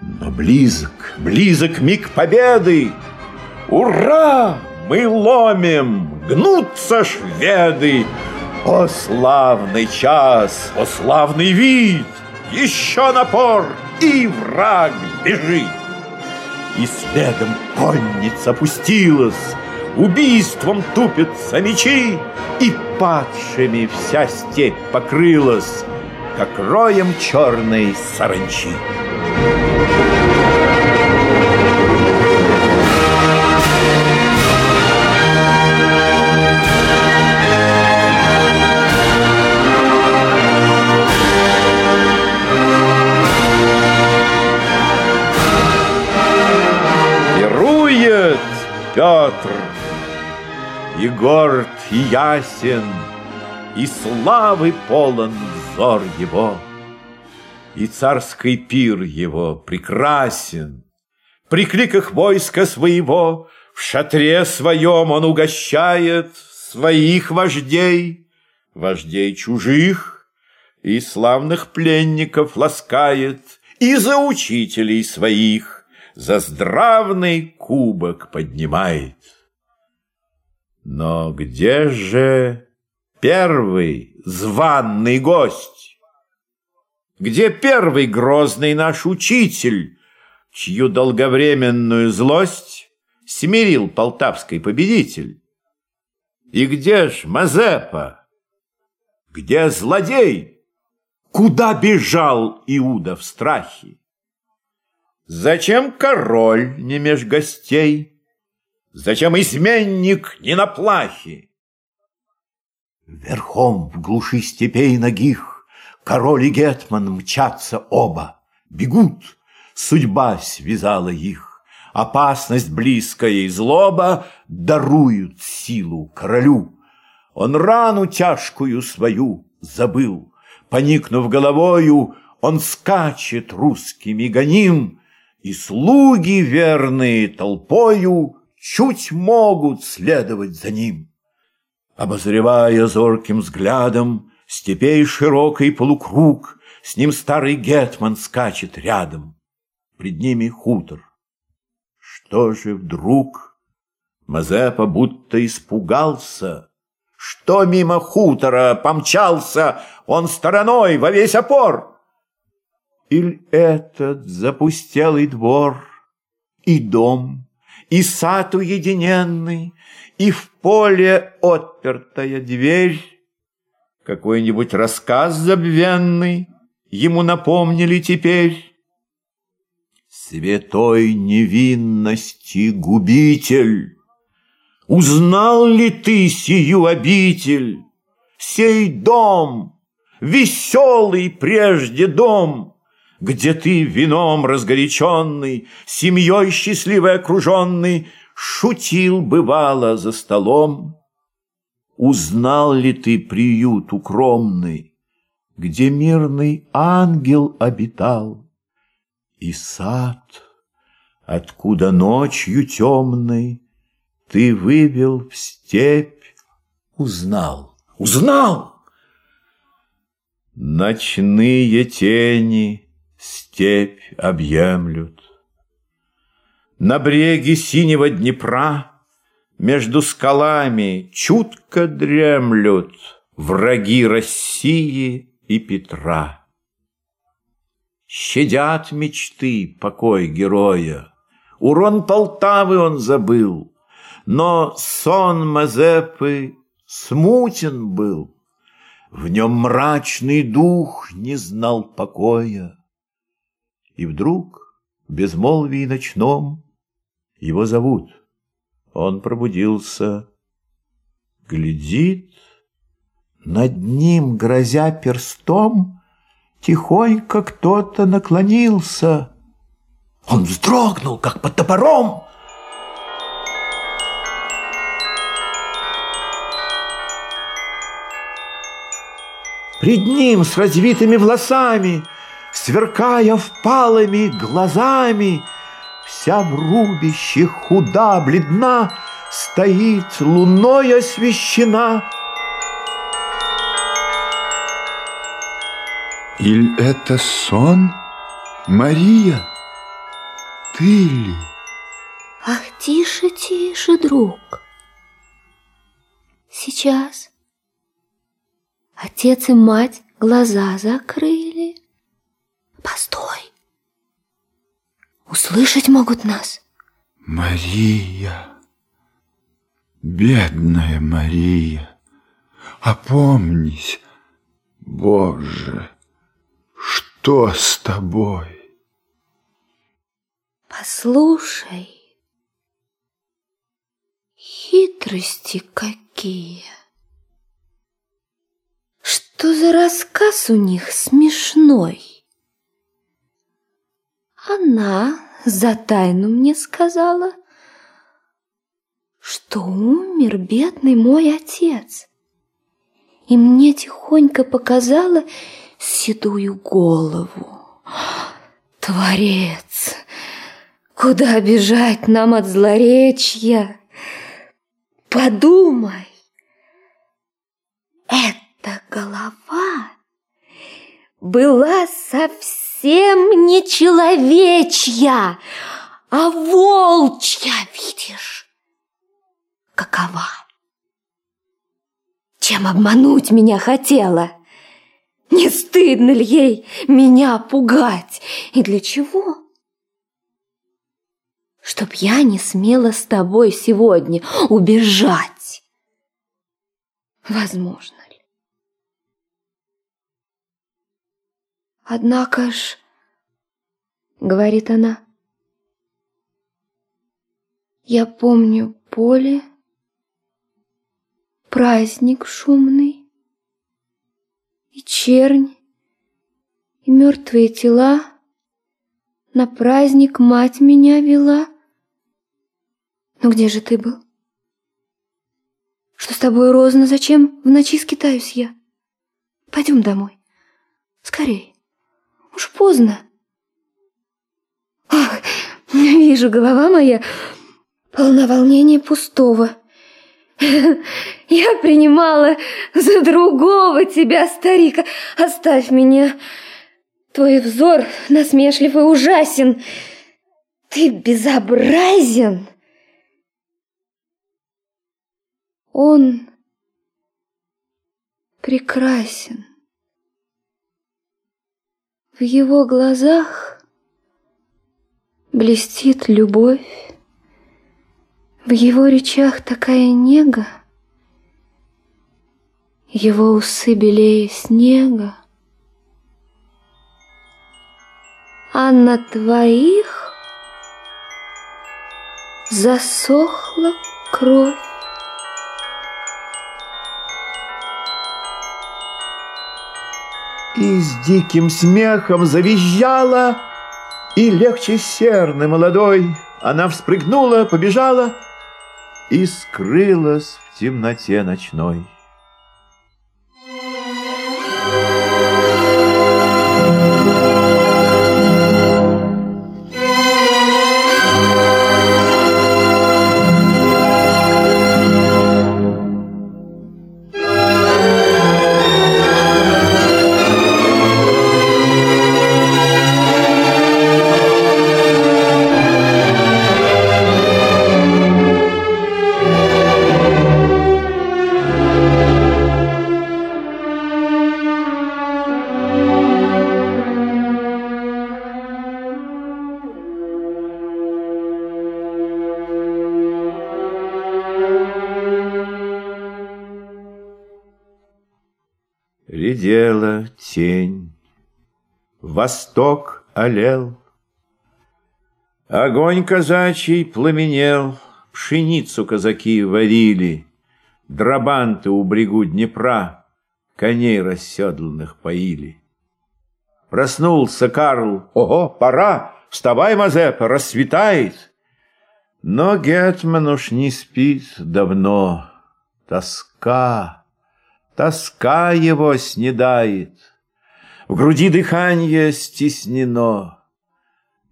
Но близок, близок миг победы. Ура! Мы ломим, гнутся шведы. О, славный час, о, славный вид! Еще напор, и враг бежит. И следом конница опустилась, Убийством тупятся мечи, И падшими вся степь покрылась, Как роем черной саранчи. Петр, и горд, и ясен, и славы полон взор его, и царский пир его прекрасен. При кликах войска своего в шатре своем он угощает своих вождей, вождей чужих, и славных пленников ласкает, и за учителей своих за здравный кубок поднимает. Но где же первый званный гость? Где первый грозный наш учитель, чью долговременную злость смирил полтавский победитель? И где ж Мазепа? Где злодей? Куда бежал Иуда в страхе? Зачем король не меж гостей? Зачем изменник не на плахе? Верхом в глуши степей ногих Король и гетман мчатся оба, Бегут, судьба связала их, Опасность близкая и злоба Даруют силу королю. Он рану тяжкую свою забыл, Поникнув головою, Он скачет русскими гоним, и слуги верные толпою Чуть могут следовать за ним. Обозревая зорким взглядом Степей широкий полукруг, С ним старый гетман скачет рядом. Пред ними хутор. Что же вдруг? Мазепа будто испугался. Что мимо хутора помчался Он стороной во весь опор? Иль этот запустелый двор, И дом, и сад уединенный, И в поле отпертая дверь, Какой-нибудь рассказ забвенный Ему напомнили теперь. Святой невинности губитель, Узнал ли ты сию обитель, Сей дом, веселый прежде дом, где ты вином разгоряченный, Семьей счастливой окруженный, Шутил, бывало, за столом. Узнал ли ты приют укромный, Где мирный ангел обитал, И сад, откуда ночью темной Ты вывел в степь, узнал, узнал! Ночные тени степь объемлют. На бреге синего Днепра Между скалами чутко дремлют Враги России и Петра. Щадят мечты покой героя, Урон Полтавы он забыл, Но сон Мазепы смутен был, В нем мрачный дух не знал покоя. И вдруг, в безмолвии ночном, Его зовут. Он пробудился, глядит, Над ним, грозя перстом, Тихонько кто-то наклонился. Он вздрогнул, как под топором. Пред ним с развитыми волосами — сверкая впалыми глазами, Вся в рубище худа, бледна, Стоит луной освещена. Иль это сон, Мария? ты ли? Ах, тише, тише, друг. Сейчас. Отец и мать глаза закрыли. Постой. Услышать могут нас. Мария, бедная Мария, опомнись, Боже, что с тобой? Послушай, хитрости какие. Что за рассказ у них смешной? Она за тайну мне сказала, что умер бедный мой отец. И мне тихонько показала седую голову. Творец, куда бежать нам от злоречья? Подумай, эта голова была совсем не человечья, а волчья, видишь? Какова? Чем обмануть меня хотела? Не стыдно ли ей меня пугать? И для чего? Чтоб я не смела с тобой сегодня убежать. Возможно Однако ж, говорит она, я помню поле, праздник шумный, и чернь, и мертвые тела. На праздник мать меня вела. Но где же ты был? Что с тобой, Розна, зачем в ночи скитаюсь я? Пойдем домой. Скорей. Уж поздно. Ах, вижу, голова моя полна волнения пустого. Я принимала за другого тебя, старика. Оставь меня. Твой взор насмешлив и ужасен. Ты безобразен. Он прекрасен. В его глазах блестит любовь. В его речах такая нега, Его усы белее снега. А на твоих засохла кровь. И с диким смехом завизжала, И легче серны молодой Она вспрыгнула, побежала — и скрылась в темноте ночной. Редела тень, восток олел, Огонь казачий пламенел, Пшеницу казаки варили, Драбанты у брегу Днепра Коней расседланных поили. Проснулся Карл, ого, пора, Вставай, Мазепа, рассветает. Но Гетман уж не спит. Давно, Тоска тоска его снедает, В груди дыхание стеснено,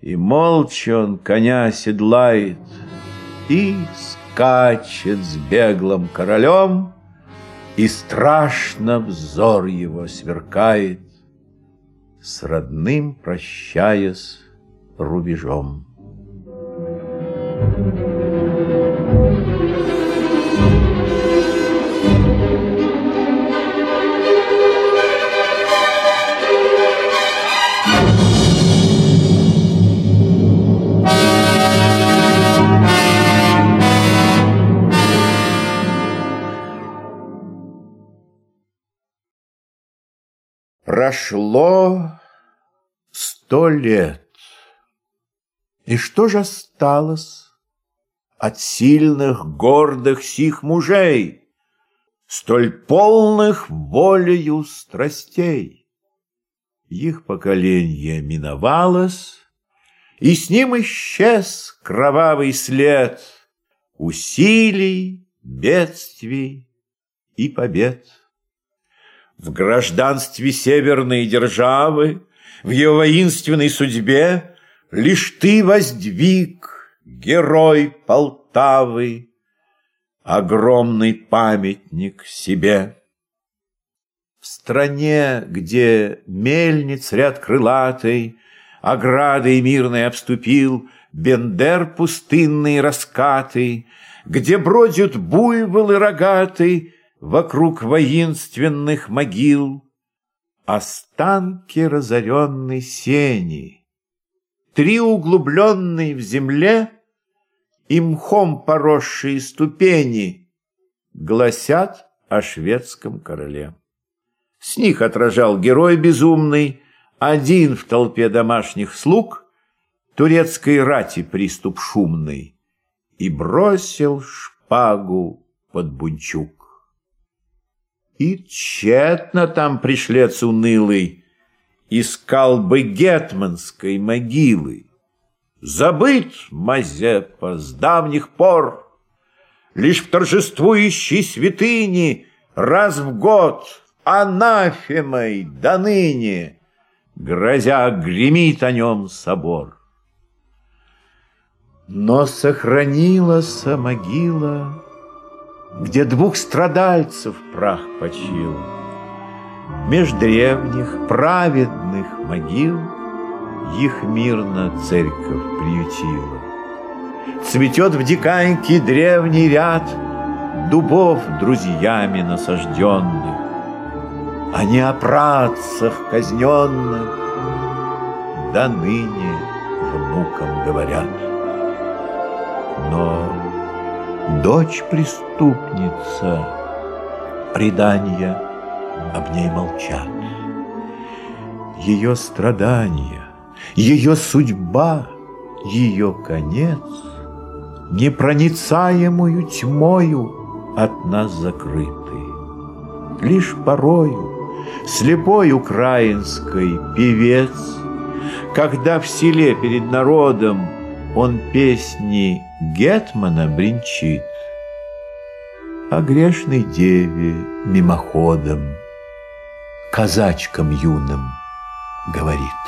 И молча он коня седлает, И скачет с беглым королем, И страшно взор его сверкает, С родным прощаясь рубежом. Прошло сто лет. И что же осталось от сильных, гордых сих мужей, столь полных волею страстей? Их поколение миновалось, и с ним исчез кровавый след усилий, бедствий и побед в гражданстве северной державы, в ее воинственной судьбе Лишь ты воздвиг, герой Полтавы, Огромный памятник себе. В стране, где мельниц ряд крылатый, Оградой мирной обступил Бендер пустынные раскаты, Где бродят буйволы рогатый, вокруг воинственных могил Останки разоренной сени, Три углубленные в земле И мхом поросшие ступени Гласят о шведском короле. С них отражал герой безумный, Один в толпе домашних слуг, Турецкой рати приступ шумный, И бросил шпагу под бунчук. И тщетно там пришлец унылый Искал бы гетманской могилы. Забыт Мазепа с давних пор, Лишь в торжествующей святыне Раз в год анафемой до ныне Грозя гремит о нем собор. Но сохранилась могила где двух страдальцев прах почил. Меж древних праведных могил Их мирно церковь приютила. Цветет в диканьке древний ряд Дубов друзьями насажденных, А о працах казненных До ныне внукам говорят. Но Дочь преступница, предания об ней молчат. Ее страдания, ее судьба, ее конец Непроницаемую тьмою от нас закрыты. Лишь порою слепой украинской певец, Когда в селе перед народом он песни Гетмана бренчит, О грешной деве мимоходом Казачкам юным говорит.